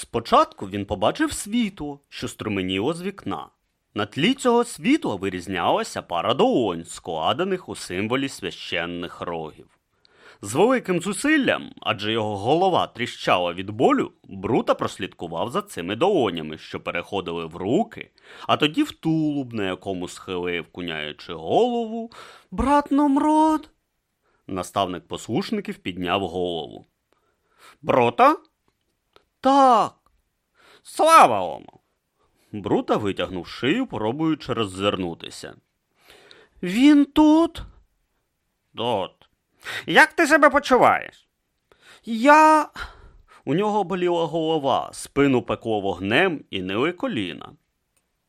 Спочатку він побачив світло, що струменіло з вікна. На тлі цього світла вирізнялася пара долонь, складених у символі священних рогів. З великим зусиллям, адже його голова тріщала від болю, Брута прослідкував за цими долонями, що переходили в руки, а тоді в тулуб, на якому схилив, куняючи голову, брат Номрод. Наставник послушників підняв голову. Брута? Так. Слава ому. Брута витягнув шию, пробуючи роззирнутися. Він тут? Тут. Як ти себе почуваєш? Я. У нього боліла голова, спину пекло вогнем і нили коліна.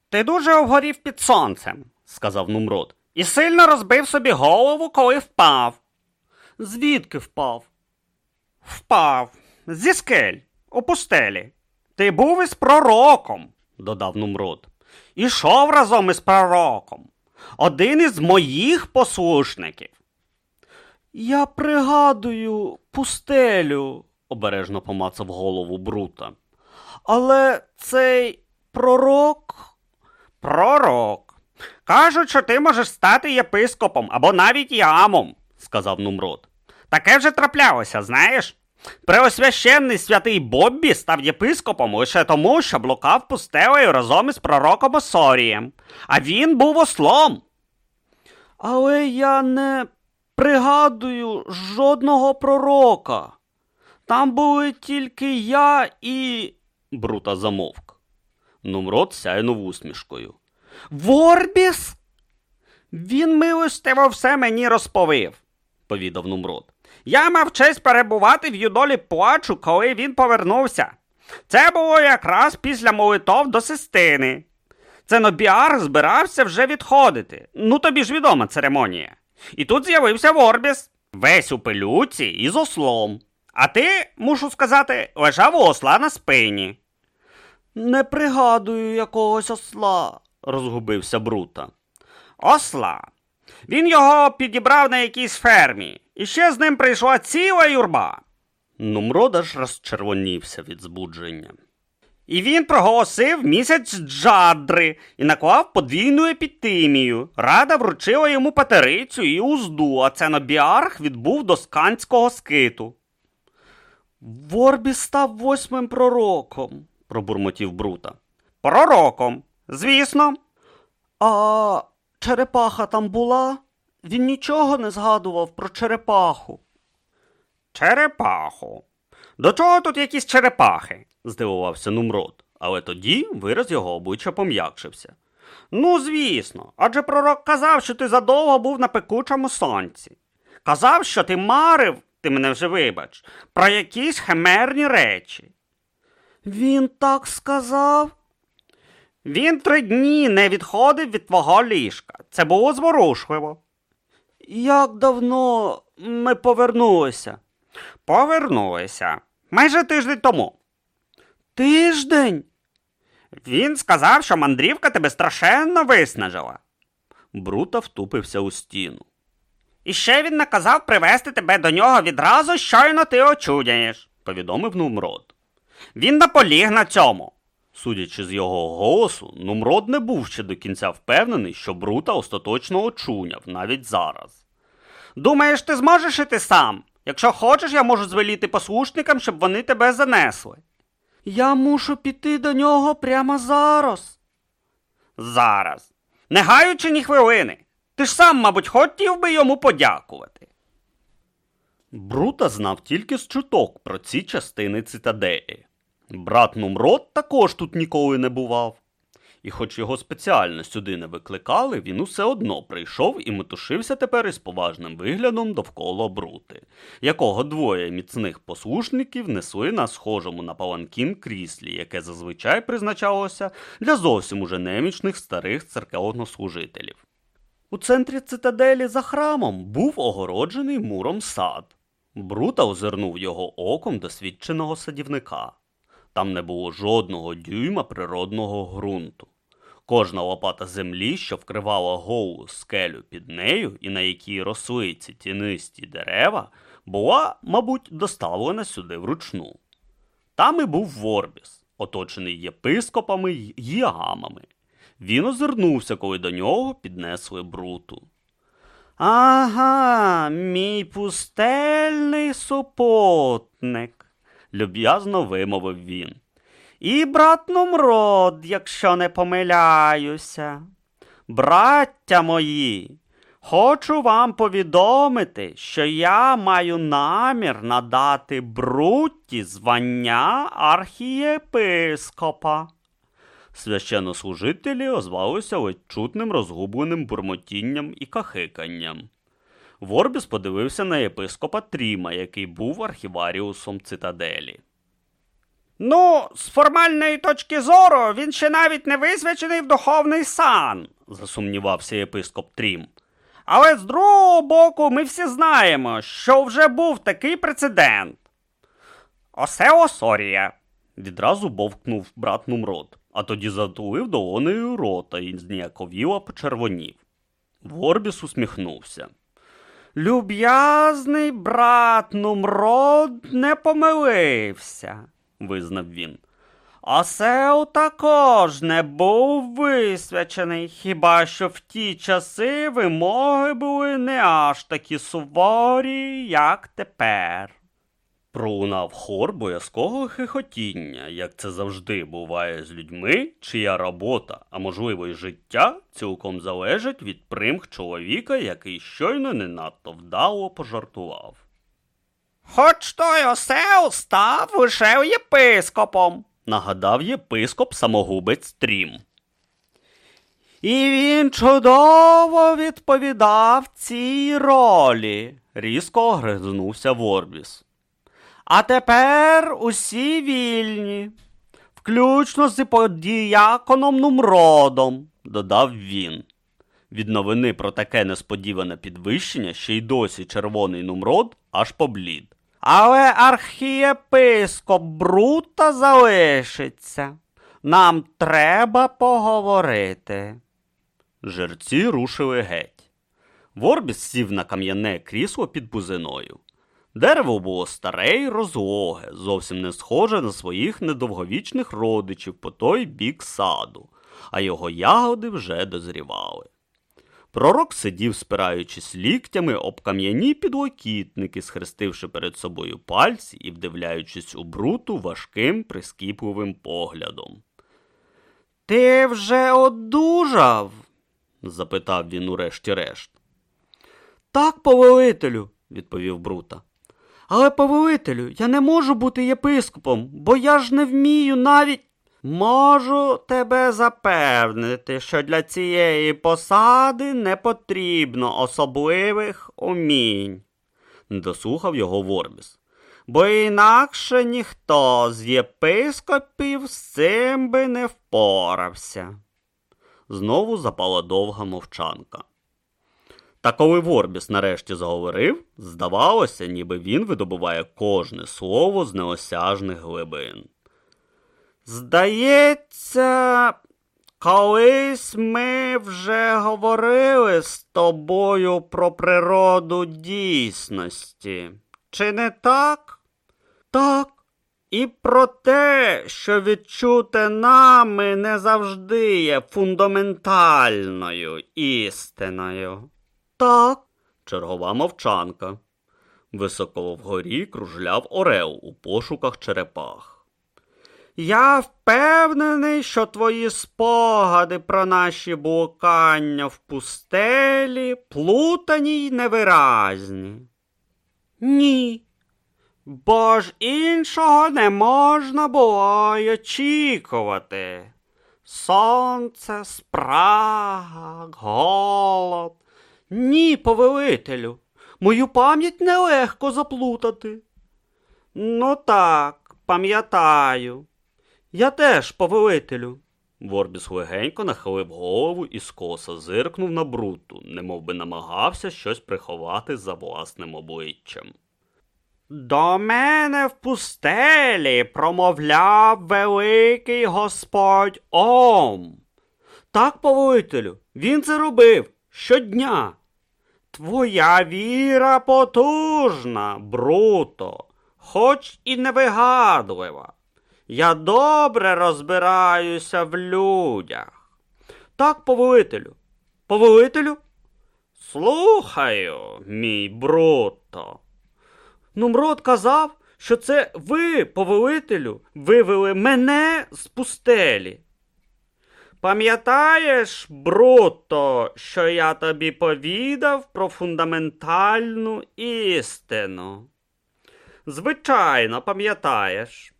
Ти дуже обгорів під сонцем, сказав Нумрод, і сильно розбив собі голову, коли впав. Звідки впав? Впав. Зі скель, у пустелі. Ти був із пророком, додав Нумрод. Ішов разом із пророком. Один із моїх послушників. Я пригадую пустелю, обережно помацав голову Брута. Але цей пророк. Пророк. Кажуть, що ти можеш стати єпископом або навіть ямом, сказав Нумрод. Таке вже траплялося, знаєш? Преосвященний святий Боббі став єпископом лише тому, що блукав пустелею разом із пророком Осорієм, а він був ослом. Але я не пригадую жодного пророка. Там були тільки я і. Брута замовк. Нумрод сяйнув усмішкою. Ворбіс? Він милостиво все мені розповів, повідав Нумрод. Я мав честь перебувати в юдолі плачу, коли він повернувся. Це було якраз після молитов до Систини. Ценобіар збирався вже відходити. Ну тобі ж відома церемонія. І тут з'явився Ворбіс, весь у пилюці і з ослом. А ти, мушу сказати, лежав у осла на спині. Не пригадую якогось осла, розгубився Брута. Осла. Він його підібрав на якійсь фермі, і ще з ним прийшла ціла юрба. Нумрод аж розчервонівся від збудження. І він проголосив місяць джадри і наклав подвійну епітимію. Рада вручила йому патерицю і узду, а ценобіарх відбув до сканського скиту. Ворбі став восьмим пророком, пробурмотів Брута. Пророком, звісно. А черепаха там була? Він нічого не згадував про черепаху. Черепаху. До чого тут якісь черепахи? здивувався Нумрод, але тоді вираз його обличчя пом'якшився. Ну, звісно, адже пророк казав, що ти задовго був на пекучому сонці. Казав, що ти марив, ти мене вже вибач, про якісь химерні речі. Він так сказав? Він три дні не відходив від твого ліжка. Це було зворушливо. Як давно ми повернулися? Повернулися. Майже тиждень тому. Тиждень? Він сказав, що мандрівка тебе страшенно виснажила. Брута втупився у стіну. І ще він наказав привезти тебе до нього відразу, щойно ти очудяєш, повідомив Нумрод. Він наполіг на цьому. Судячи з його голосу, Нумрод не був ще до кінця впевнений, що Брута остаточно очуняв навіть зараз. Думаєш, ти зможеш іти сам? Якщо хочеш, я можу звеліти послушникам, щоб вони тебе занесли. Я мушу піти до нього прямо зараз. Зараз. Не гаючи ні хвилини. Ти ж сам, мабуть, хотів би йому подякувати. Брута знав тільки з чуток про ці частини цитаделі. Брат Нумрод також тут ніколи не бував. І хоч його спеціально сюди не викликали, він усе одно прийшов і метушився тепер із поважним виглядом довкола брути, якого двоє міцних послушників несли на схожому на паланкін кріслі, яке зазвичай призначалося для зовсім уже немічних старих церковнослужителів. У центрі цитаделі за храмом був огороджений муром сад. Брута озирнув його оком досвідченого садівника. Там не було жодного дюйма природного ґрунту. Кожна лопата землі, що вкривала голу скелю під нею і на якій росли ці тінисті дерева, була, мабуть, доставлена сюди вручну. Там і був Ворбіс. оточений єпископами й єгамами. Він озирнувся, коли до нього піднесли бруту. Ага, мій пустельний супутник, люб'язно вимовив він. І брат Нумрод, якщо не помиляюся. Браття мої, хочу вам повідомити, що я маю намір надати Брутті звання архієпископа. Священнослужителі озвалися ледь чутним розгубленим бурмотінням і кахиканням. Ворбіс подивився на єпископа Тріма, який був архіваріусом цитаделі. Ну, з формальної точки зору він ще навіть не висвячений в духовний сан, засумнівався єпископ Трім. Але з другого боку, ми всі знаємо, що вже був такий прецедент. Осе Осорія, відразу бовкнув брат Нумрод, а тоді затулив долонею рота і зніяковіло почервонів. Ворбіс усміхнувся. Люб'язний брат Нумрод не помилився, визнав він. Осел також не був висвячений, хіба що в ті часи вимоги були не аж такі суворі, як тепер. Пролунав хор боязкого хихотіння, як це завжди буває з людьми, чия робота, а можливо й життя, цілком залежить від примх чоловіка, який щойно не надто вдало пожартував. Хоч той осел став лише єпископом, нагадав єпископ самогубець Трім. І він чудово відповідав цій ролі, різко огризнувся Ворбіс. А тепер усі вільні, включно з подіяконом Нумродом, додав він. Від новини про таке несподіване підвищення ще й досі червоний Нумрод аж поблід. Але архієпископ Брута залишиться. Нам треба поговорити. Жерці рушили геть. Ворбіс сів на кам'яне крісло під бузиною. Дерево було старе й розлоге, зовсім не схоже на своїх недовговічних родичів по той бік саду, а його ягоди вже дозрівали. Пророк сидів, спираючись ліктями об кам'яні підлокітники, схрестивши перед собою пальці і вдивляючись у бруту важким прискіпливим поглядом. Ти вже одужав? запитав він урешті-решт. Так, повелителю, відповів Брута. Але, повелителю, я не можу бути єпископом, бо я ж не вмію навіть. Можу тебе запевнити, що для цієї посади не потрібно особливих умінь, дослухав його Ворбіс. Бо інакше ніхто з єпископів з цим би не впорався. Знову запала довга мовчанка. Та коли Ворбіс нарешті заговорив, здавалося, ніби він видобуває кожне слово з неосяжних глибин. Здається, колись ми вже говорили з тобою про природу дійсності. Чи не так? Так. І про те, що відчуте нами не завжди є фундаментальною істиною. Так, чергова мовчанка. Високо вгорі кружляв Орел у пошуках черепах. Я впевнений, що твої спогади про наші блукання в пустелі плутані й невиразні. Ні, бо ж іншого не можна було й очікувати. Сонце, спрага, голод. Ні, повелителю, мою пам'ять нелегко заплутати. Ну так, пам'ятаю. Я теж, повелителю. Ворбіс легенько нахилив голову і скоса зиркнув на бруту, немов би намагався щось приховати за власним обличчям. До мене в пустелі промовляв великий господь Ом. Так, повелителю, він це робив щодня. Твоя віра потужна, бруто, хоч і невигадлива. Я добре розбираюся в людях. Так, повелителю. Повелителю? Слухаю, мій бруто. Нумрод казав, що це ви, повелителю, вивели мене з пустелі. Пам'ятаєш, Бруто, що я тобі повідав про фундаментальну істину? Звичайно, пам'ятаєш.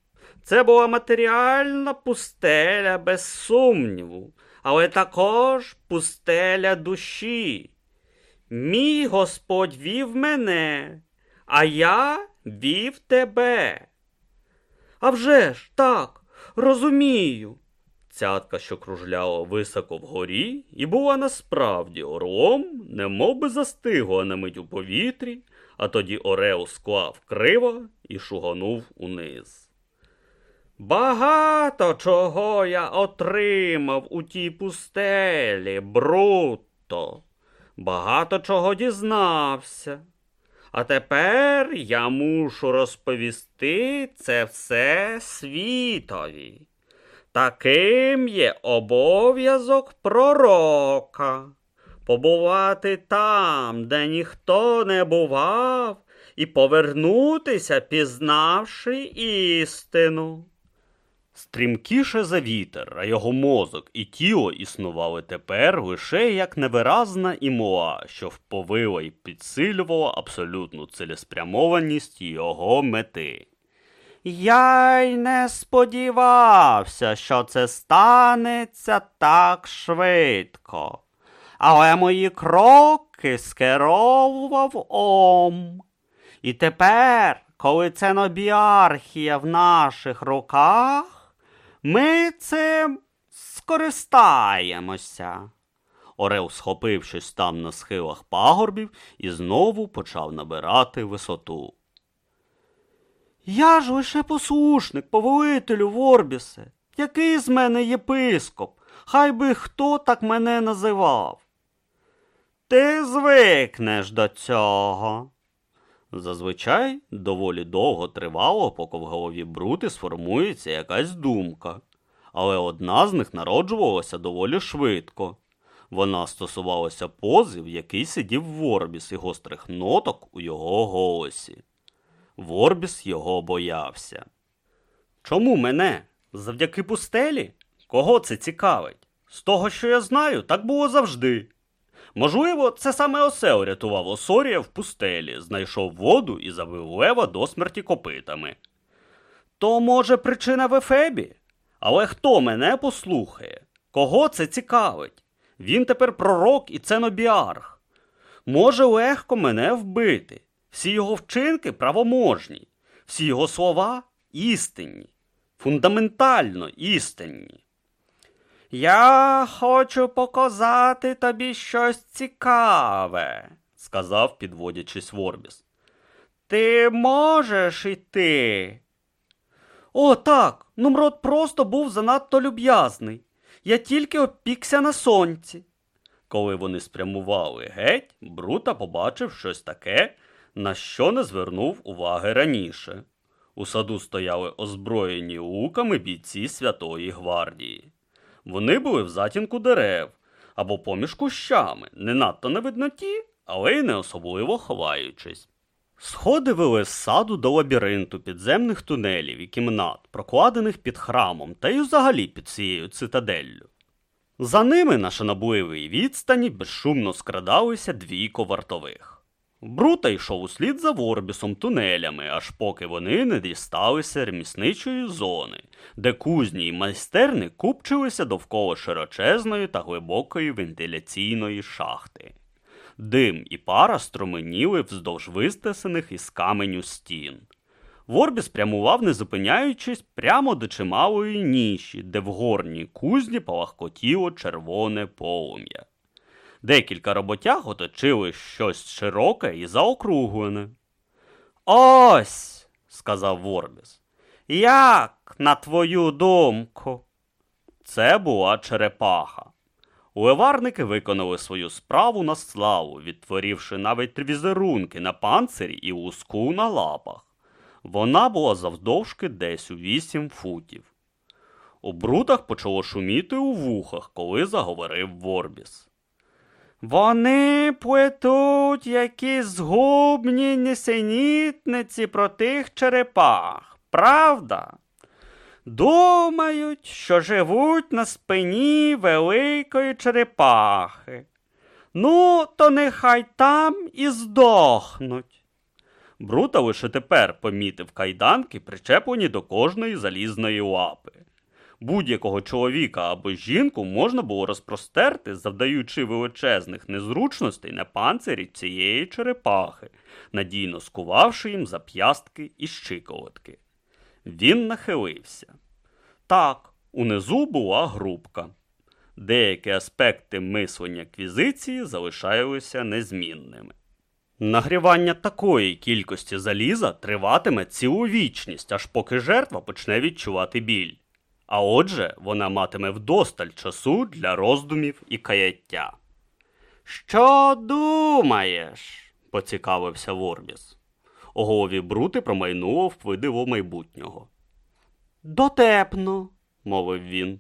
Це була матеріальна пустеля без сумніву, але також пустеля душі. Мій Господь вів мене, а я вів тебе. «А вже ж, так, розумію. Цятка, що кружляла високо вгорі, і була насправді орлом, немов би застигла на мить у повітрі, а тоді Орел склав криво і шуганув униз. Багато чого я отримав у тій пустелі, бруто, багато чого дізнався. А тепер я мушу розповісти це все світові. Таким є обов'язок пророка побувати там, де ніхто не бував, і повернутися, пізнавши істину. Стрімкіше за вітер, а його мозок і тіло існували тепер лише як невиразна імла, що вповила й підсилювала абсолютну цілеспрямованість його мети. Я й не сподівався, що це станеться так швидко, але мої кроки скеровував Ом. І тепер, коли це нобіархія в наших руках, ми цим скористаємося. Орел, схопившись там на схилах пагорбів, і знову почав набирати висоту. Я ж лише послушник, повелителю Ворбісе. Який з мене єпископ? Хай би хто так мене називав. Ти звикнеш до цього. Зазвичай доволі довго тривало, поки в голові Брути сформується якась думка, але одна з них народжувалася доволі швидко. Вона стосувалася пози, в якій сидів Ворбіс і гострих ноток у його голосі. Ворбіс його боявся. Чому мене? Завдяки пустелі? Кого це цікавить? З того, що я знаю, так було завжди. Можливо, це саме Осел рятував Осорія в пустелі, знайшов воду і завив лева до смерті копитами. То, може, причина в Ефебі? Але хто мене послухає? Кого це цікавить? Він тепер пророк і ценобіарх. Може легко мене вбити. Всі його вчинки правоможні, всі його слова істинні, фундаментально істинні. Я хочу показати тобі щось цікаве, сказав, підводячись Ворбіс. Ти можеш іти. О, так. Нумрод просто був занадто люб'язний. Я тільки опікся на сонці. Коли вони спрямували геть, Брута побачив щось таке, на що не звернув уваги раніше. У саду стояли озброєні луками бійці Святої Гвардії. Вони були в затінку дерев або поміж кущами, не надто на видноті, але й не особливо ховаючись. Сходи вели з саду до лабіринту підземних тунелів і кімнат, прокладених під храмом та й взагалі під цією цитаделлю. За ними на шанобливій відстані безшумно скрадалися двійко вартових. Брута йшов услід за Ворбісом тунелями, аж поки вони не дісталися ремісничої зони, де кузні й майстерни купчилися довкола широчезної та глибокої вентиляційної шахти. Дим і пара струменіли вздовж вистесених із каменю стін. Ворбіс прямував, не зупиняючись, прямо до чималої ніші, де в горній кузні палахкотіло червоне полум'я. Декілька роботяг оточили щось широке і заокруглене. Ось, сказав Ворбіс. Як, на твою думку? Це була черепаха. Леварники виконали свою справу на славу, відтворивши навіть візерунки на панцирі і луску на лапах. Вона була завдовжки десь у вісім футів. У брутах почало шуміти у вухах, коли заговорив Ворбіс. Вони плетуть якісь згубні нісенітниці про тих черепах, правда? Думають, що живуть на спині великої черепахи. Ну, то нехай там і здохнуть. Брута лише тепер помітив кайданки, причеплені до кожної залізної лапи. Будь-якого чоловіка або жінку можна було розпростерти, завдаючи величезних незручностей на панцирі цієї черепахи, надійно скувавши їм зап'ястки і щиколотки. Він нахилився. Так, унизу була грубка. Деякі аспекти мислення квізиції залишаються незмінними. Нагрівання такої кількості заліза триватиме цілу вічність, аж поки жертва почне відчувати біль. А отже, вона матиме вдосталь часу для роздумів і каяття. Що думаєш? поцікавився Ворбіс. У голові Брути промайнуло вплививо майбутнього. Дотепно, мовив він.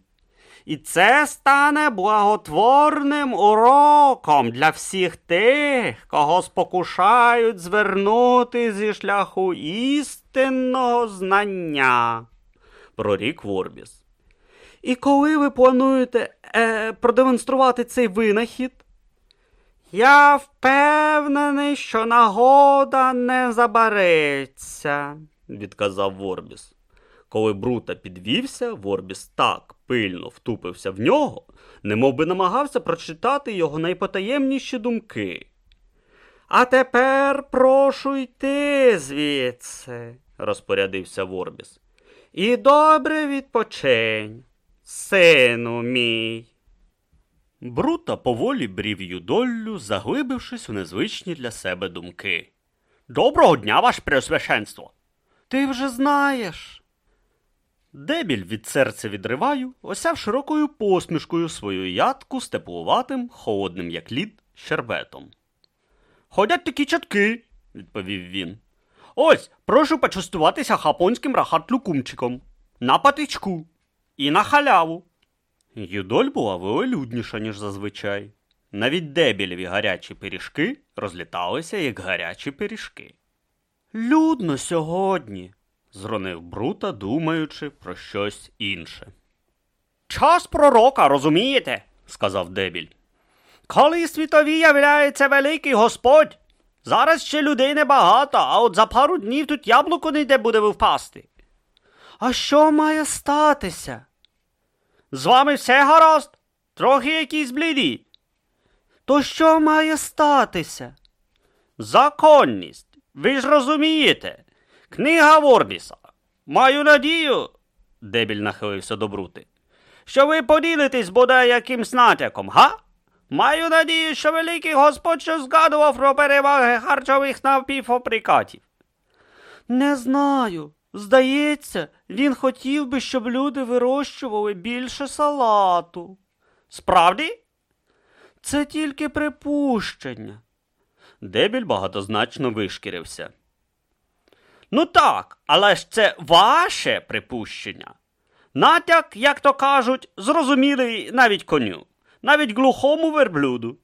І це стане благотворним уроком для всіх тих, кого спокушають звернути зі шляху істинного знання, прорік Ворбіс. І коли ви плануєте е, продемонструвати цей винахід? Я впевнений, що нагода не забереться, відказав Ворбіс. Коли Брута підвівся, Ворбіс так пильно втупився в нього, немов би намагався прочитати його найпотаємніші думки. А тепер прошу йти звідси, розпорядився Ворбіс. І добре відпочинь, сину мій. Брута поволі брів юдоллю, заглибившись у незвичні для себе думки. Доброго дня, ваше преосвященство! Ти вже знаєш. Дебіль від серця відриваю, осяв широкою посмішкою свою ядку з теплуватим, холодним, як лід, щербетом. Ходять такі чатки, відповів він. Ось, прошу почастуватися хапонським рахат-люкумчиком. На патичку. І на халяву. Юдоль була велолюдніша, ніж зазвичай. Навіть дебілєві гарячі пиріжки розліталися, як гарячі пиріжки. Людно сьогодні, зронив Брута, думаючи про щось інше. Час пророка, розумієте? сказав дебіль. Коли світові являється великий Господь, зараз ще людей небагато, а от за пару днів тут яблуко не йде буде впасти. А що має статися? З вами все гаразд, трохи якісь бліді. То що має статися? Законність. Ви ж розумієте. Книга Ворбіса. Маю надію, дебіль нахилився до брути, що ви поділитесь бодай якимсь натяком, га? Маю надію, що великий господь що згадував про переваги харчових напівфабрикатів. Не знаю. Здається, він хотів би, щоб люди вирощували більше салату. Справді? Це тільки припущення. Дебіль багатозначно вишкірився. Ну так, але ж це ваше припущення. Натяк, як то кажуть, зрозумілий навіть коню, навіть глухому верблюду.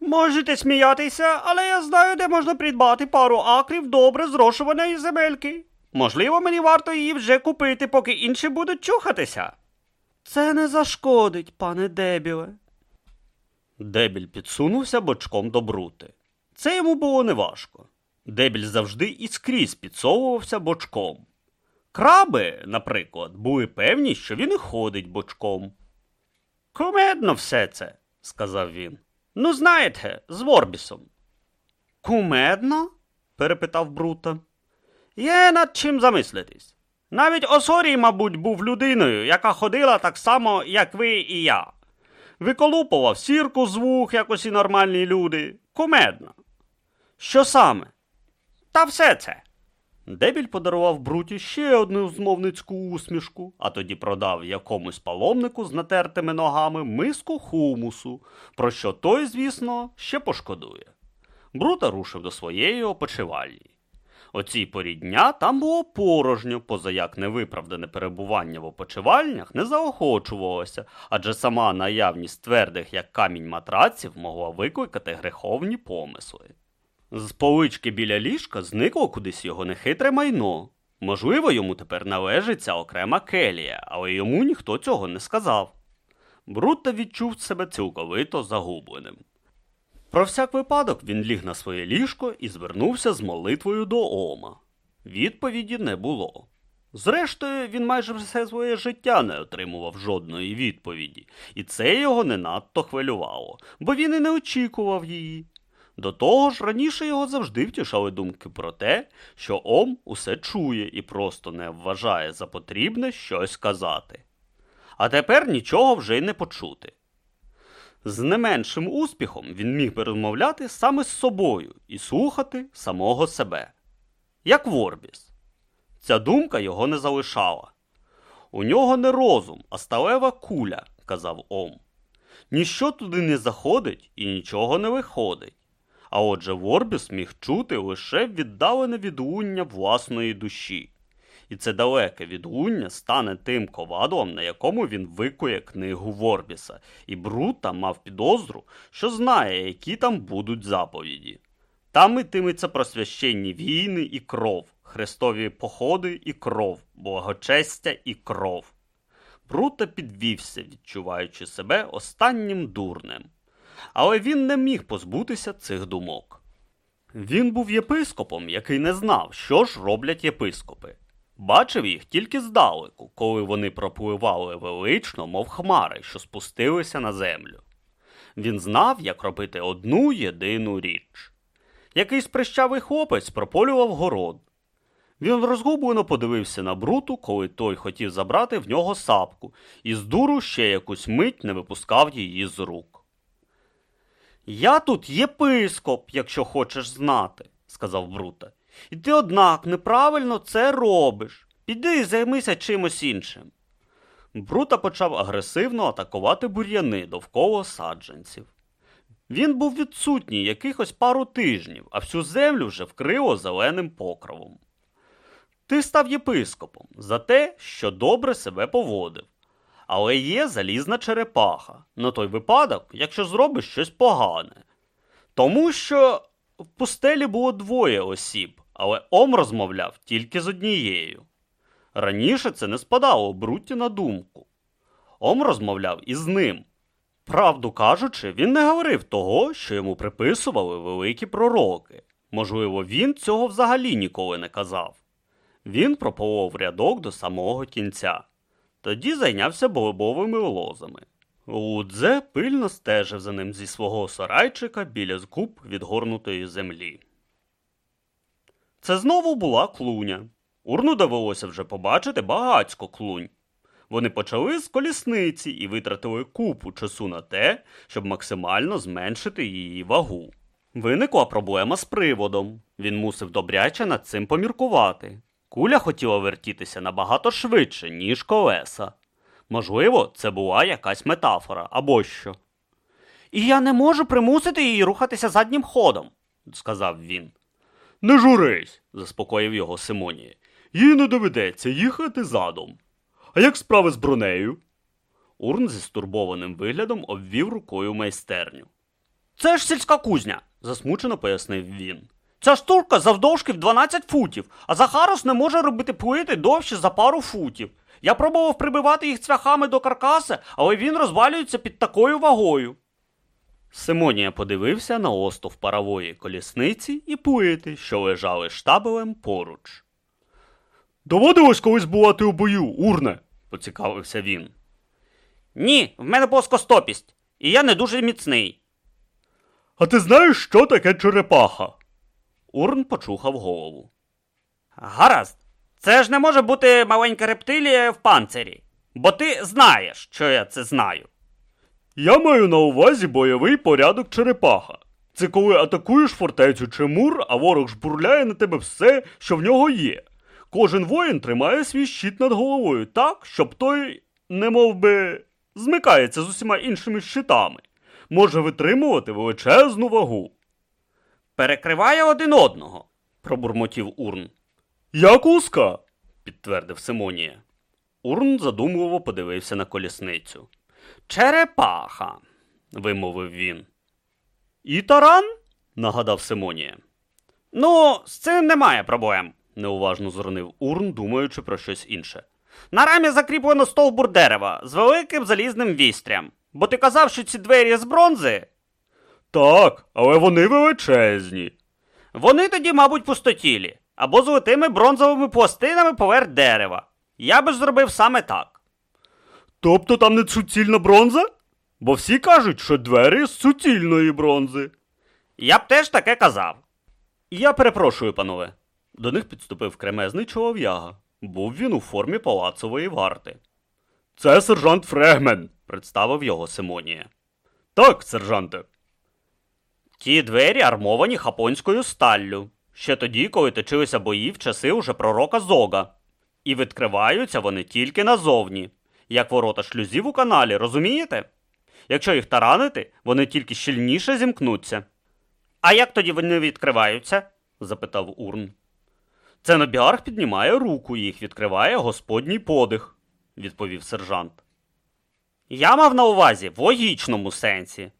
Можете сміятися, але я знаю, де можна придбати пару акрів добре зрошуваної земельки. Можливо, мені варто її вже купити, поки інші будуть чухатися. Це не зашкодить, пане Дебіле. Дебіль підсунувся бочком до брути. Це йому було неважко. Дебіль завжди і скрізь підсовувався бочком. Краби, наприклад, були певні, що він і ходить бочком. Кумедно все це, сказав він. Ну, знаєте, з Ворбісом. Кумедно? перепитав Брута. Є над чим замислитись. Навіть Осорій, мабуть, був людиною, яка ходила так само, як ви і я. Виколупував сірку з вух, як усі нормальні люди. Кумедно. Що саме? Та все це. Дебіль подарував Бруті ще одну змовницьку усмішку, а тоді продав якомусь паломнику з натертими ногами миску хумусу, про що той, звісно, ще пошкодує. Брута рушив до своєї опочивальні. О цій порі дня там було порожньо, поза як невиправдане перебування в опочивальнях не заохочувалося, адже сама наявність твердих, як камінь матраців, могла викликати греховні помисли. З полички біля ліжка зникло кудись його нехитре майно. Можливо, йому тепер належиться окрема келія, але йому ніхто цього не сказав. Брутто відчув себе цілковито загубленим. Про всяк випадок він ліг на своє ліжко і звернувся з молитвою до Ома. Відповіді не було. Зрештою, він майже все своє життя не отримував жодної відповіді, і це його не надто хвилювало, бо він і не очікував її. До того ж, раніше його завжди втішали думки про те, що Ом усе чує і просто не вважає за потрібне щось казати. А тепер нічого вже й не почути. З не меншим успіхом він міг би розмовляти саме з собою і слухати самого себе. Як Ворбіс. Ця думка його не залишала. У нього не розум, а сталева куля, казав Ом. Ніщо туди не заходить і нічого не виходить. А отже, Ворбіс міг чути лише віддалене відлуння власної душі. І це далеке відлуння стане тим ковадлом, на якому він викує книгу Ворбіса, і Брута мав підозру, що знає, які там будуть заповіді. Там йтиметься про священні війни і кров, хрестові походи і кров, благочестя і кров. Брута підвівся, відчуваючи себе останнім дурнем. Але він не міг позбутися цих думок. Він був єпископом, який не знав, що ж роблять єпископи. Бачив їх тільки здалеку, коли вони пропливали велично, мов хмари, що спустилися на землю. Він знав, як робити одну єдину річ. Якийсь прищавий хлопець прополював город. Він розгублено подивився на бруту, коли той хотів забрати в нього сапку, і з дуру ще якусь мить не випускав її з рук. Я тут єпископ, якщо хочеш знати, сказав Брута. І ти, однак, неправильно це робиш. Піди і займися чимось іншим. Брута почав агресивно атакувати бур'яни довкола саджанців. Він був відсутній якихось пару тижнів, а всю землю вже вкрило зеленим покровом. Ти став єпископом за те, що добре себе поводив. Але є залізна черепаха на той випадок, якщо зробиш щось погане. Тому що в пустелі було двоє осіб, але Ом розмовляв тільки з однією. Раніше це не спадало Брутті на думку. Ом розмовляв із ним. Правду кажучи, він не говорив того, що йому приписували великі пророки. Можливо, він цього взагалі ніколи не казав. Він прополов рядок до самого кінця. Тоді зайнявся болебовими лозами. Лудзе пильно стежив за ним зі свого сарайчика біля згуб відгорнутої землі. Це знову була клуня. Урну довелося вже побачити багацько клунь. Вони почали з колісниці і витратили купу часу на те, щоб максимально зменшити її вагу. Виникла проблема з приводом. Він мусив добряче над цим поміркувати. Куля хотіла вертітися набагато швидше, ніж колеса. Можливо, це була якась метафора або що. І я не можу примусити її рухатися заднім ходом, сказав він. Не журись, заспокоїв його Симонія. Їй не доведеться їхати задом. А як справи з бронею? Урн зі стурбованим виглядом обвів рукою майстерню. Це ж сільська кузня, засмучено пояснив він. Ця штурка завдовжки в 12 футів, а Захарос не може робити плити довше за пару футів. Я пробував прибивати їх цвяхами до каркаса, але він розвалюється під такою вагою. Симонія подивився на остов парової колісниці і плити, що лежали штабелем поруч. Доводилось колись бувати у бою, урне, поцікавився він. Ні, в мене плоскостопість, і я не дуже міцний. А ти знаєш, що таке черепаха? Урн почухав голову. Гаразд, це ж не може бути маленька рептилія в панцирі, бо ти знаєш, що я це знаю. Я маю на увазі бойовий порядок черепаха. Це коли атакуєш фортецю чи мур, а ворог жбурляє на тебе все, що в нього є. Кожен воїн тримає свій щит над головою так, щоб той, не би, змикається з усіма іншими щитами, може витримувати величезну вагу. Перекриває один одного, пробурмотів Урн. Я куска, підтвердив Симонія. Урн задумливо подивився на колісницю. Черепаха, вимовив він. І таран? нагадав Симонія. Ну, з цим немає проблем, неуважно зронив Урн, думаючи про щось інше. На рамі закріплено стовбур дерева з великим залізним вістрям. Бо ти казав, що ці двері з бронзи? Так, але вони величезні. Вони тоді, мабуть, пустотілі, або золотими бронзовими пластинами поверх дерева. Я би ж зробив саме так. Тобто там не суцільна бронза? Бо всі кажуть, що двері з суцільної бронзи. Я б теж таке казав. Я перепрошую, панове. До них підступив кремезний чолов'яга. Був він у формі палацової варти. Це сержант Фрегмен, представив його Симонія. Так, сержанте. Ті двері армовані хапонською сталлю, ще тоді, коли точилися бої в часи уже пророка Зога. І відкриваються вони тільки назовні, як ворота шлюзів у каналі, розумієте? Якщо їх таранити, вони тільки щільніше зімкнуться. А як тоді вони відкриваються? запитав Урн. Ценобіарх піднімає руку їх відкриває господній подих, відповів сержант. Я мав на увазі в логічному сенсі.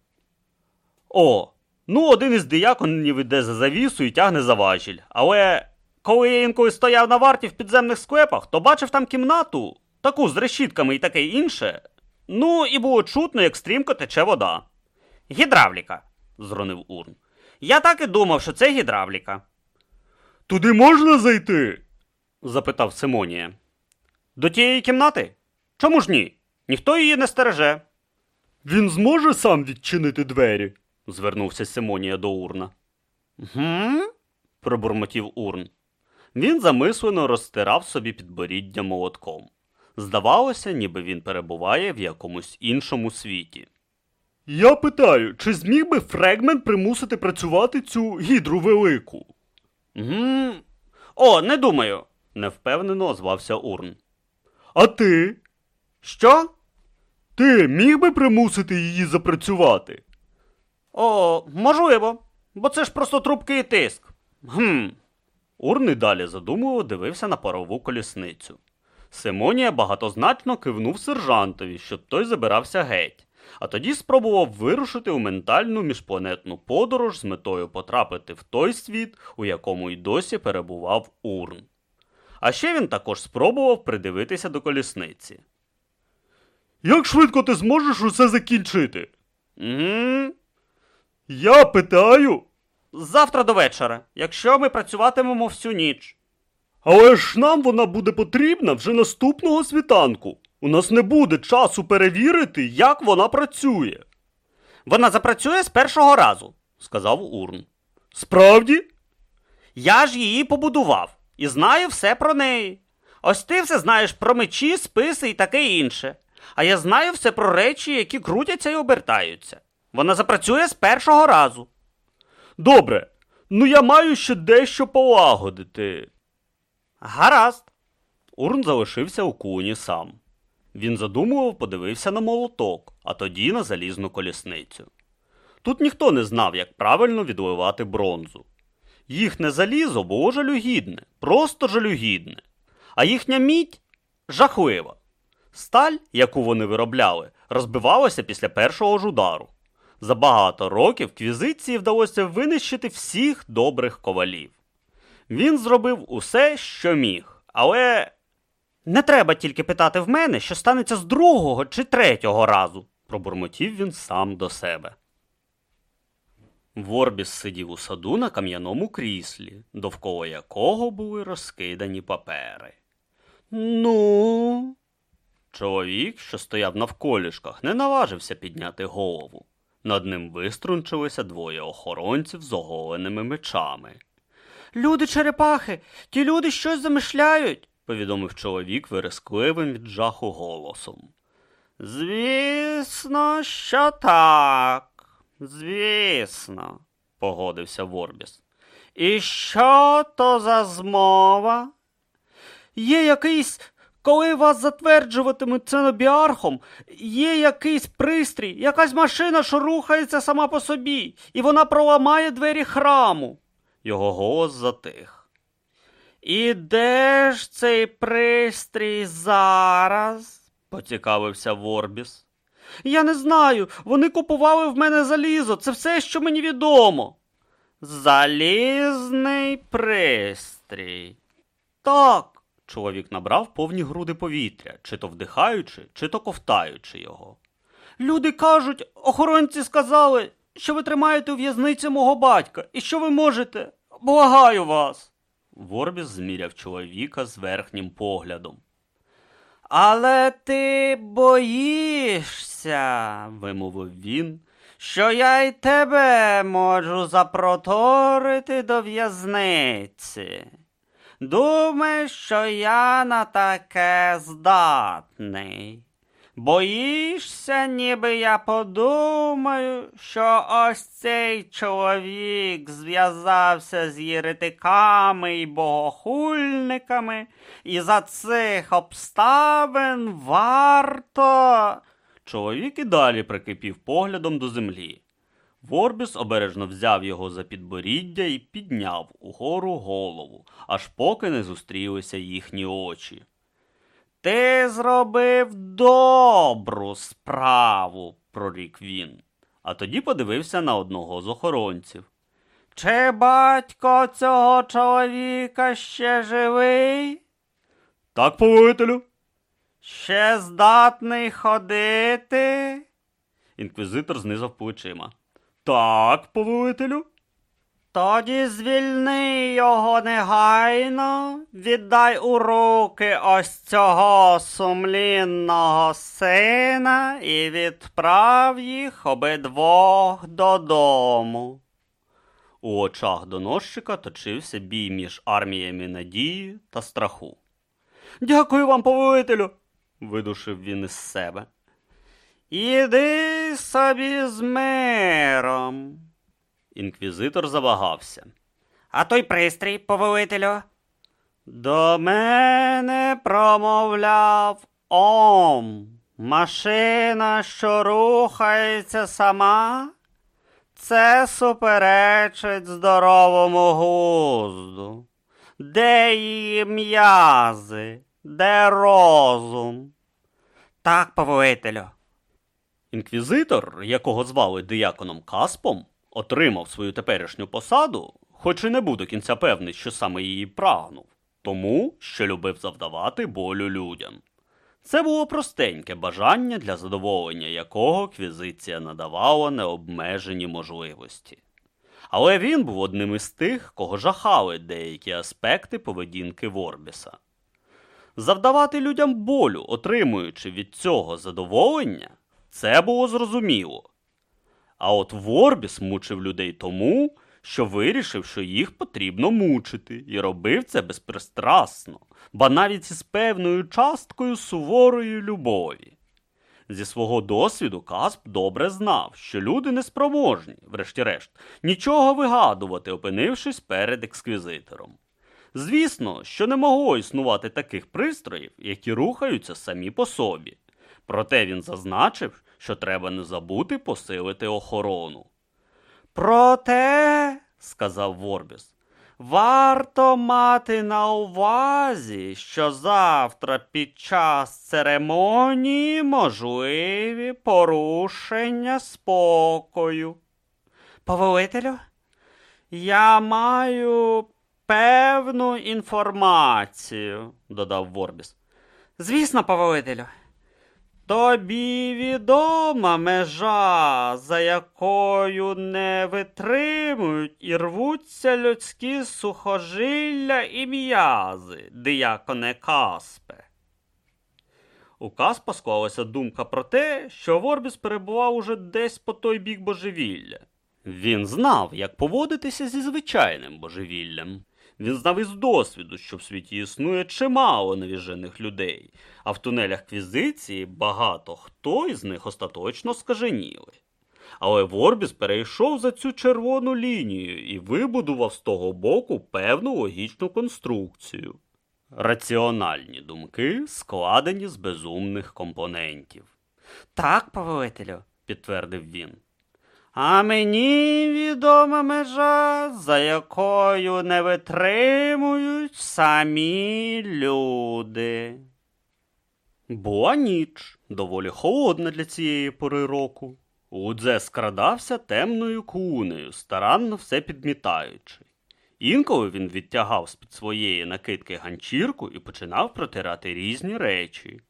О, ну один із дияконів іде за завісу і тягне за важіль. Але коли я інколи стояв на варті в підземних склепах, то бачив там кімнату, таку з решітками і таке інше. Ну, і було чутно, як стрімко тече вода. Гідравліка, зронив Урн. Я так і думав, що це гідравліка. Туди можна зайти? запитав Симонія. До тієї кімнати? Чому ж ні? Ніхто її не стереже. Він зможе сам відчинити двері? звернувся Симонія до Урна. Гм? пробурмотів Урн. Він замислено розтирав собі підборіддя молотком. Здавалося, ніби він перебуває в якомусь іншому світі. Я питаю, чи зміг би фрагмент примусити працювати цю гідру велику? Гм. О, не думаю, невпевнено озвався Урн. А ти? Що? Ти міг би примусити її запрацювати? О, можливо, бо це ж просто трубки і тиск. Гм. Урн і далі задумливо дивився на парову колісницю. Симонія багатозначно кивнув сержантові, щоб той забирався геть, а тоді спробував вирушити у ментальну міжпланетну подорож з метою потрапити в той світ, у якому й досі перебував Урн. А ще він також спробував придивитися до колісниці. Як швидко ти зможеш усе закінчити? Угу. Я питаю. Завтра до вечора, якщо ми працюватимемо всю ніч. Але ж нам вона буде потрібна вже наступного світанку. У нас не буде часу перевірити, як вона працює. Вона запрацює з першого разу, сказав Урн. Справді? Я ж її побудував і знаю все про неї. Ось ти все знаєш про мечі, списи і таке інше. А я знаю все про речі, які крутяться і обертаються. Вона запрацює з першого разу. Добре, ну я маю ще дещо полагодити. Гаразд. Урн залишився у куні сам. Він задумував, подивився на молоток, а тоді на залізну колісницю. Тут ніхто не знав, як правильно відливати бронзу. Їхнє залізо було жалюгідне, просто жалюгідне, а їхня мідь жахлива. Сталь, яку вони виробляли, розбивалася після першого ж удару. За багато років квізиції вдалося винищити всіх добрих ковалів. Він зробив усе, що міг, але не треба тільки питати в мене, що станеться з другого чи третього разу, пробурмотів він сам до себе. Ворбіс сидів у саду на кам'яному кріслі, довкола якого були розкидані папери. Ну. Чоловік, що стояв навколішках, не наважився підняти голову. Над ним виструнчилися двоє охоронців з оголеними мечами. Люди черепахи, ті люди щось замишляють, повідомив чоловік верескливим від жаху голосом. Звісно, що так. Звісно, погодився Ворбіс. І що то за змова? Є якийсь, коли вас затверджуватимуть ценобіархом, є якийсь пристрій, якась машина, що рухається сама по собі, і вона проламає двері храму. Його голос затих. І де ж цей пристрій зараз? поцікавився Ворбіс. Я не знаю. Вони купували в мене залізо. Це все, що мені відомо. Залізний пристрій. Так. Чоловік набрав повні груди повітря, чи то вдихаючи, чи то ковтаючи його. Люди кажуть, охоронці сказали, що ви тримаєте у в'язниці мого батька і що ви можете. Благаю вас. Ворбіс зміряв чоловіка з верхнім поглядом. Але ти боїшся, вимовив він, що я й тебе можу запроторити до в'язниці. Думаєш, що я на таке здатний. Боїшся, ніби я подумаю, що ось цей чоловік зв'язався з єретиками і богохульниками, і за цих обставин варто. Чоловік і далі прикипів поглядом до землі. Ворбіс обережно взяв його за підборіддя і підняв угору голову, аж поки не зустрілися їхні очі. Ти зробив добру справу, прорік він, а тоді подивився на одного з охоронців. Чи батько цього чоловіка ще живий? Так, повелителю. Ще здатний ходити? Інквізитор знизав плечима. Так, повелителю. Тоді звільни його негайно, віддай у руки ось цього сумлінного сина і відправ їх обидвох додому. У очах доносчика точився бій між арміями надії та страху. Дякую вам, повелителю, видушив він із себе. Іди собі з миром. Інквізитор завагався. А той пристрій, повелителю? До мене промовляв Ом. Машина, що рухається сама. Це суперечить здоровому глузду. Де її м'язи, де розум? Так, повелителю. Інквізитор, якого звали дияконом Каспом, отримав свою теперішню посаду, хоч і не був до кінця певний, що саме її прагнув, тому що любив завдавати болю людям. Це було простеньке бажання, для задоволення якого квізиція надавала необмежені можливості. Але він був одним із тих, кого жахали деякі аспекти поведінки Ворбіса. Завдавати людям болю, отримуючи від цього задоволення, це було зрозуміло. А от Ворбіс мучив людей тому, що вирішив, що їх потрібно мучити, і робив це безпристрасно, ба навіть із певною часткою суворої любові. Зі свого досвіду Касп добре знав, що люди неспроможні, врешті-решт, нічого вигадувати, опинившись перед ексквізитором. Звісно, що не могло існувати таких пристроїв, які рухаються самі по собі. Проте він зазначив, що треба не забути посилити охорону. Проте, сказав Ворбіс, варто мати на увазі, що завтра під час церемонії можливі порушення спокою. Повелителю, я маю певну інформацію, додав Ворбіс. Звісно, повелителю. Тобі відома межа, за якою не витримують і рвуться людські сухожилля і м'язи, дияконе Каспе. У Каспа склалася думка про те, що Ворбіс перебував уже десь по той бік божевілля. Він знав, як поводитися зі звичайним божевіллям. Він знав із досвіду, що в світі існує чимало невіжених людей, а в тунелях квізиції багато хто із них остаточно скаженіли. Але Ворбіс перейшов за цю червону лінію і вибудував з того боку певну логічну конструкцію. Раціональні думки складені з безумних компонентів. Так, повелителю, підтвердив він. А мені відома межа, за якою не витримують самі люди. Була ніч, доволі холодна для цієї пори року. Удзе скрадався темною кунею, старанно все підмітаючи. Інколи він відтягав з-під своєї накидки ганчірку і починав протирати різні речі.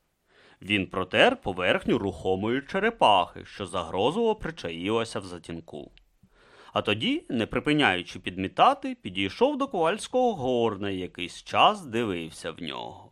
Він протер поверхню рухомої черепахи, що загрозливо причаїлася в затінку. А тоді, не припиняючи підмітати, підійшов до ковальського горна якийсь час дивився в нього.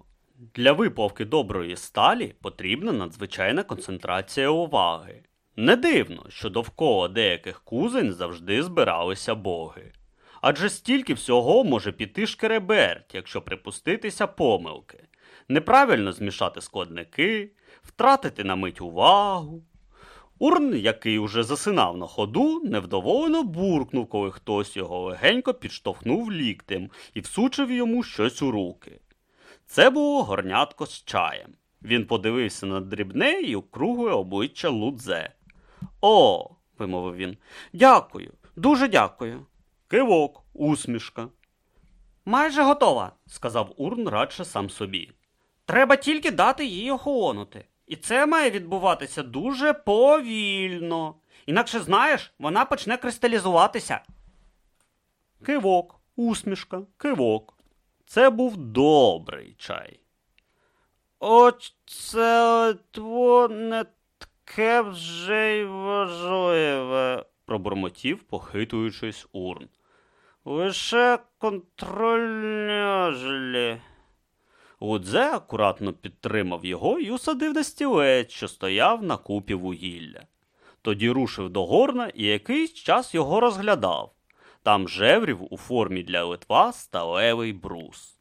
Для виплавки доброї сталі потрібна надзвичайна концентрація уваги. Не дивно, що довкола деяких кузень завжди збиралися боги. Адже стільки всього може піти шкереберть, якщо припуститися помилки, неправильно змішати складники, втратити на мить увагу. Урн, який уже засинав на ходу, невдоволено буркнув, коли хтось його легенько підштовхнув ліктем і всучив йому щось у руки. Це було горнятко з чаєм. Він подивився на дрібне і округле обличчя Лудзе. О, вимовив він. Дякую, дуже дякую. Кивок, усмішка. Майже готова, сказав Урн радше сам собі. Треба тільки дати їй охолонути. І це має відбуватися дуже повільно. Інакше, знаєш, вона почне кристалізуватися. Кивок, усмішка, кивок. Це був добрий чай. Оце тво не таке вже й важливе, пробурмотів, похитуючись урн. Лише контрольняжлі. Гудзе акуратно підтримав його і усадив на стілець, що стояв на купі вугілля. Тоді рушив до горна і якийсь час його розглядав. Там жеврів у формі для литва сталевий брус.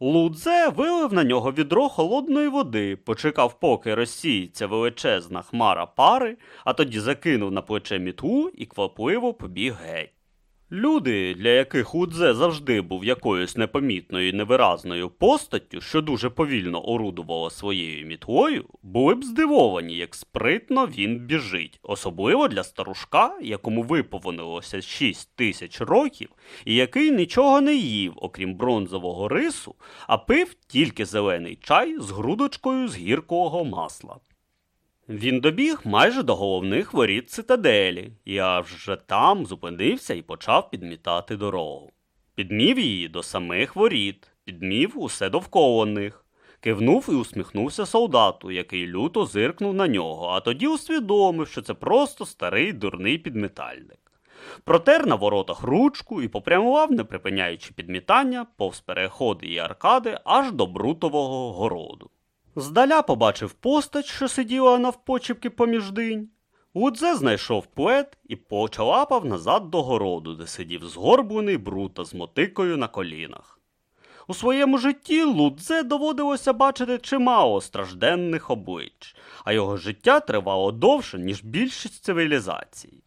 Лудзе вилив на нього відро холодної води, почекав, поки розсіється величезна хмара пари, а тоді закинув на плече мітлу і квапливо побіг геть. Люди, для яких Удзе завжди був якоюсь непомітною і невиразною постаттю, що дуже повільно орудувала своєю мітлою, були б здивовані, як спритно він біжить, особливо для старушка, якому виповнилося 6 тисяч років, і який нічого не їв, окрім бронзового рису, а пив тільки зелений чай з грудочкою з гіркого масла. Він добіг майже до головних воріт цитаделі, і аж вже там зупинився і почав підмітати дорогу. Підмів її до самих воріт, підмів усе довкола них, кивнув і усміхнувся солдату, який люто зиркнув на нього, а тоді усвідомив, що це просто старий дурний підмітальник. Протер на воротах ручку і попрямував, не припиняючи підмітання, повз переходи і аркади аж до брутового городу. Здаля побачив постать, що сиділа навпочіпки поміж динь. Удзе знайшов плед і почалапав назад до городу, де сидів згорблений брута з мотикою на колінах. У своєму житті Лудзе доводилося бачити чимало стражденних облич, а його життя тривало довше, ніж більшість цивілізацій.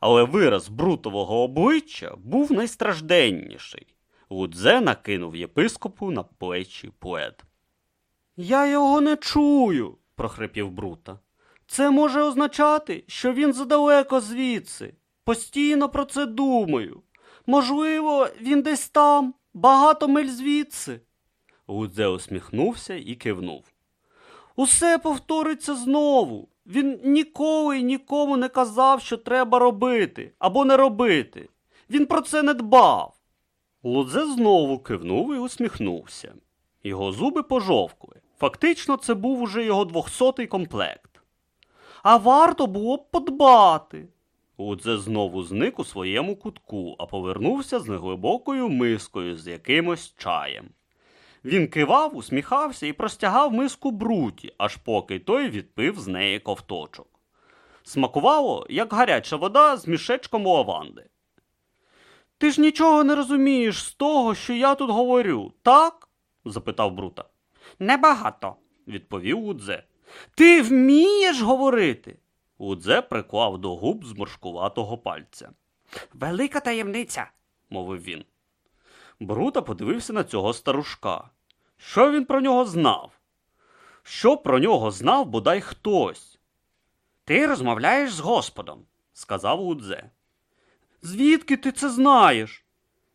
Але вираз брутового обличчя був найстражденніший. Лудзе накинув єпископу на плечі плед. Я його не чую, прохрипів Брута. Це може означати, що він задалеко звідси. Постійно про це думаю. Можливо, він десь там, багато миль звідси. Гудзе усміхнувся і кивнув. Усе повториться знову. Він ніколи й нікому не казав, що треба робити або не робити. Він про це не дбав. Лудзе знову кивнув і усміхнувся. Його зуби пожовкли. Фактично, це був уже його двохсотий комплект. А варто було б подбати. Удзе знову зник у своєму кутку, а повернувся з неглибокою мискою з якимось чаєм. Він кивав, усміхався і простягав миску бруті, аж поки той відпив з неї ковточок. Смакувало, як гаряча вода з мішечком лаванди. Ти ж нічого не розумієш з того, що я тут говорю, так? запитав Брута. Небагато, відповів Удзе. Ти вмієш говорити? Удзе приклав до губ зморшкуватого пальця. Велика таємниця, мовив він. Брута подивився на цього старушка. Що він про нього знав? Що про нього знав бодай хтось? Ти розмовляєш з Господом, сказав Лудзе. Звідки ти це знаєш?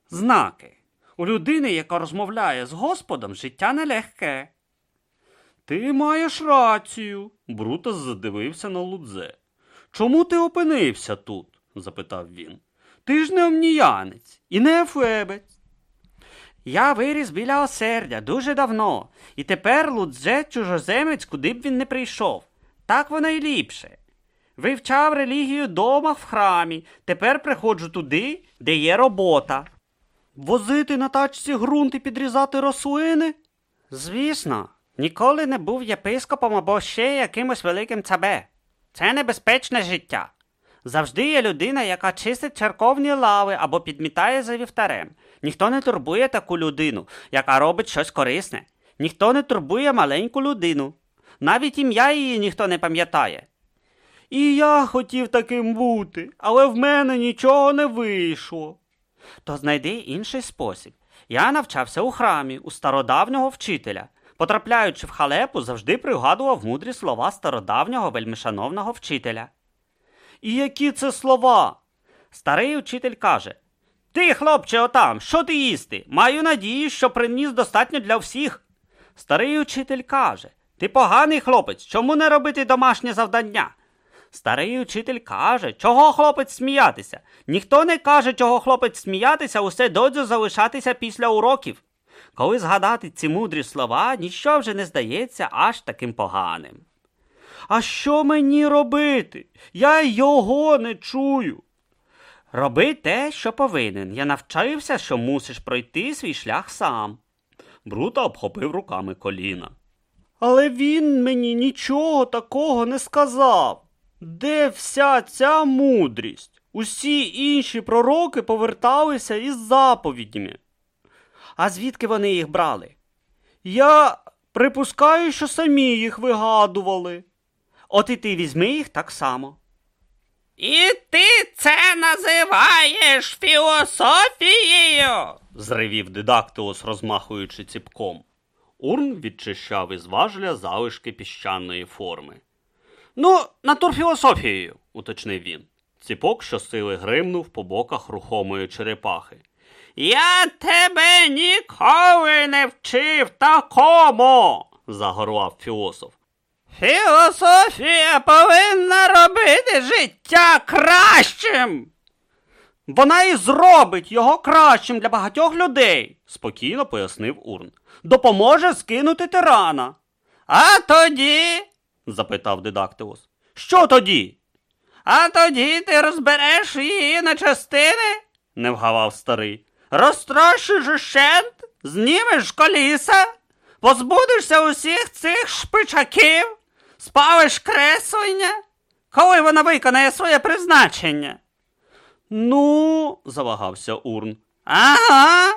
Знаки. У людини, яка розмовляє з Господом, життя нелегке. Ти маєш рацію, Брутас задивився на Лудзе. Чому ти опинився тут? запитав він. Ти ж не омніянець і не ефебець. Я виріс біля осердя дуже давно, і тепер Лудзе чужоземець, куди б він не прийшов. Так воно й ліпше. Вивчав релігію дома в храмі, тепер приходжу туди, де є робота. Возити на тачці ґрунт і підрізати рослини? Звісно, ніколи не був єпископом або ще якимось великим цабе. Це небезпечне життя. Завжди є людина, яка чистить церковні лави або підмітає за вівтарем. Ніхто не турбує таку людину, яка робить щось корисне. Ніхто не турбує маленьку людину. Навіть ім'я її ніхто не пам'ятає. І я хотів таким бути, але в мене нічого не вийшло. То знайди інший спосіб. Я навчався у храмі у стародавнього вчителя. Потрапляючи в халепу, завжди пригадував мудрі слова стародавнього вельмишановного вчителя. І які це слова? Старий учитель каже Ти, хлопче, отам, що ти їсти? Маю надію, що приніс достатньо для всіх. Старий учитель каже Ти поганий хлопець, чому не робити домашнє завдання? Старий учитель каже, чого хлопець сміятися? Ніхто не каже, чого хлопець сміятися, усе додзю залишатися після уроків. Коли згадати ці мудрі слова, ніщо вже не здається аж таким поганим. А що мені робити? Я його не чую. Роби те, що повинен. Я навчився, що мусиш пройти свій шлях сам. Брута обхопив руками коліна. Але він мені нічого такого не сказав. Де вся ця мудрість? Усі інші пророки поверталися із заповідями. А звідки вони їх брали? Я припускаю, що самі їх вигадували. От і ти візьми їх так само. І ти це називаєш філософією? зривів дидактилос, розмахуючи ціпком. Урн відчищав із важля залишки піщаної форми. Ну, натурфілософією, уточнив він. Ціпок щосили гримнув по боках рухомої черепахи. Я тебе ніколи не вчив такому, загорлав філософ. Філософія повинна робити життя кращим. Вона і зробить його кращим для багатьох людей, спокійно пояснив Урн. Допоможе скинути тирана. А тоді, запитав дидактилус. Що тоді? А тоді ти розбереш її на частини? не вгавав старий. Розтрощиш ущент, знімеш коліса, позбудешся усіх цих шпичаків, спалиш креслення, коли вона виконає своє призначення. Ну, завагався Урн. Ага.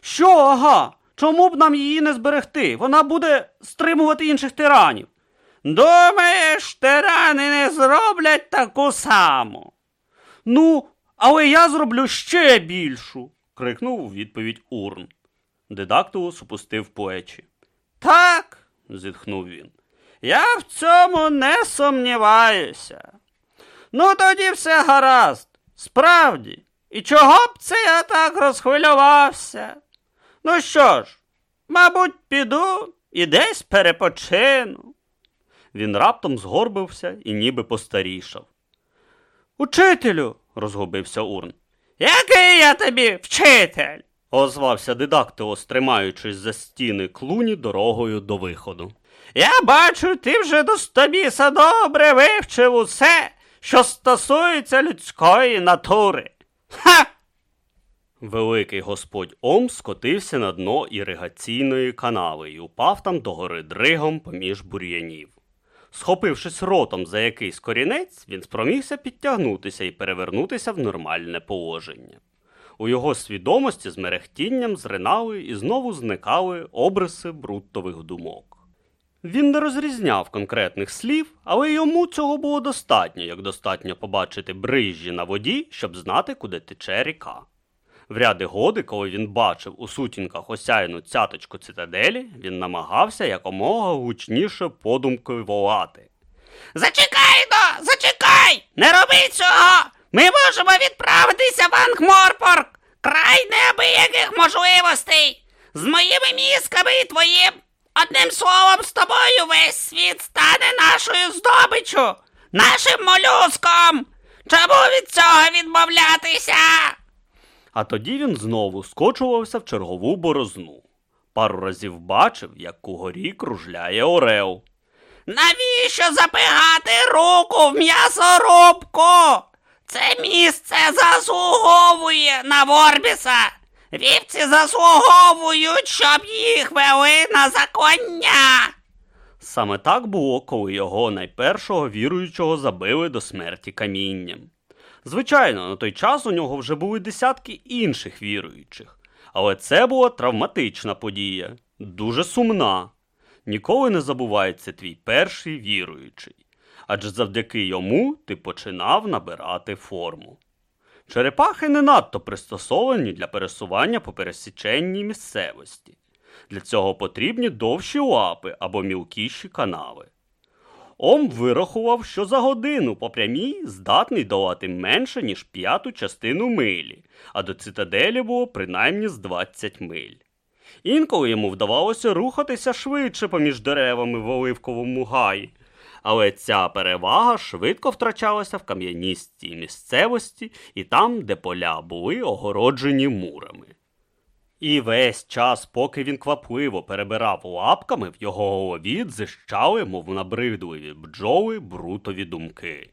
Що, ага? Чому б нам її не зберегти? Вона буде стримувати інших тиранів. Думаєш, тирани не зроблять таку саму? Ну, але я зроблю ще більшу, крикнув у відповідь Урн. Дидактилус опустив плечі. Так, зітхнув він. Я в цьому не сумніваюся. Ну, тоді все гаразд. Справді. І чого б це я так розхвилювався? Ну що ж, мабуть, піду і десь перепочину. Він раптом згорбився і ніби постарішав. Учителю, розгубився Урн. Який я тобі вчитель? озвався дидактилос, тримаючись за стіни клуні дорогою до виходу. Я бачу, ти вже до стобіса добре вивчив усе, що стосується людської натури. Ха! Великий господь Ом скотився на дно іригаційної канави і упав там догори дригом поміж бур'янів. Схопившись ротом за якийсь корінець, він спромігся підтягнутися і перевернутися в нормальне положення. У його свідомості з мерехтінням зринали і знову зникали обриси брутових думок. Він не розрізняв конкретних слів, але йому цього було достатньо, як достатньо побачити брижі на воді, щоб знати, куди тече ріка. В ряди годи, коли він бачив у сутінках осяяну цяточку цитаделі, він намагався якомога гучніше подумкою волати. Зачекай но, зачекай! Не роби цього! Ми можемо відправитися в Ангморпорк! Край неабияких можливостей! З моїми мізками і твоїм. Одним словом, з тобою весь світ стане нашою здобиччю, нашим молюском! Чому від цього відмовлятися? А тоді він знову скочувався в чергову борозну. Пару разів бачив, як угорі кружляє Орел. Навіщо запихати руку в м'ясорубку? Це місце заслуговує на Ворбіса. Вівці заслуговують, щоб їх вели на законня. Саме так було, коли його найпершого віруючого забили до смерті камінням. Звичайно, на той час у нього вже були десятки інших віруючих, але це була травматична подія, дуже сумна. Ніколи не забувається твій перший віруючий, адже завдяки йому ти починав набирати форму. Черепахи не надто пристосовані для пересування по пересіченній місцевості. Для цього потрібні довші лапи або мілкіші канави. Ом вирахував, що за годину по прямій здатний долати менше, ніж п'яту частину милі, а до цитаделі було принаймні з 20 миль. Інколи йому вдавалося рухатися швидше поміж деревами в оливковому гаї, але ця перевага швидко втрачалася в кам'яністій місцевості і там, де поля були огороджені мурами. І весь час, поки він квапливо перебирав лапками, в його голові дзищали, мов набридливі бджоли, брутові думки.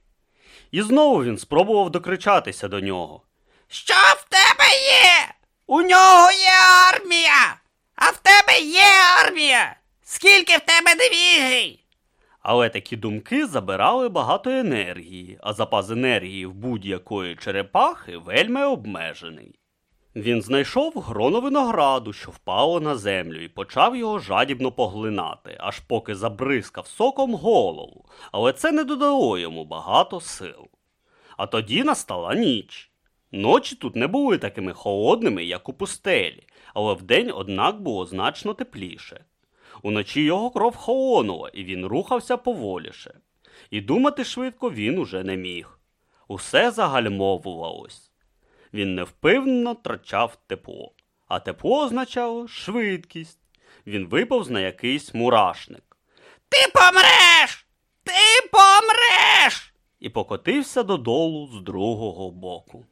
І знову він спробував докричатися до нього. Що в тебе є? У нього є армія, а в тебе є армія. Скільки в тебе дивізій? Але такі думки забирали багато енергії, а запас енергії в будь-якої черепахи вельми обмежений. Він знайшов гроно винограду, що впало на землю, і почав його жадібно поглинати, аж поки забризкав соком голову, але це не додало йому багато сил. А тоді настала ніч. Ночі тут не були такими холодними, як у пустелі, але вдень, однак, було значно тепліше. Уночі його кров холонула, і він рухався поволіше. І думати швидко він уже не міг. Усе загальмовувалось. Він невпевнено трачав тепло, а тепло означало швидкість. Він виповз на якийсь мурашник Ти помреш! Ти помреш! і покотився додолу з другого боку.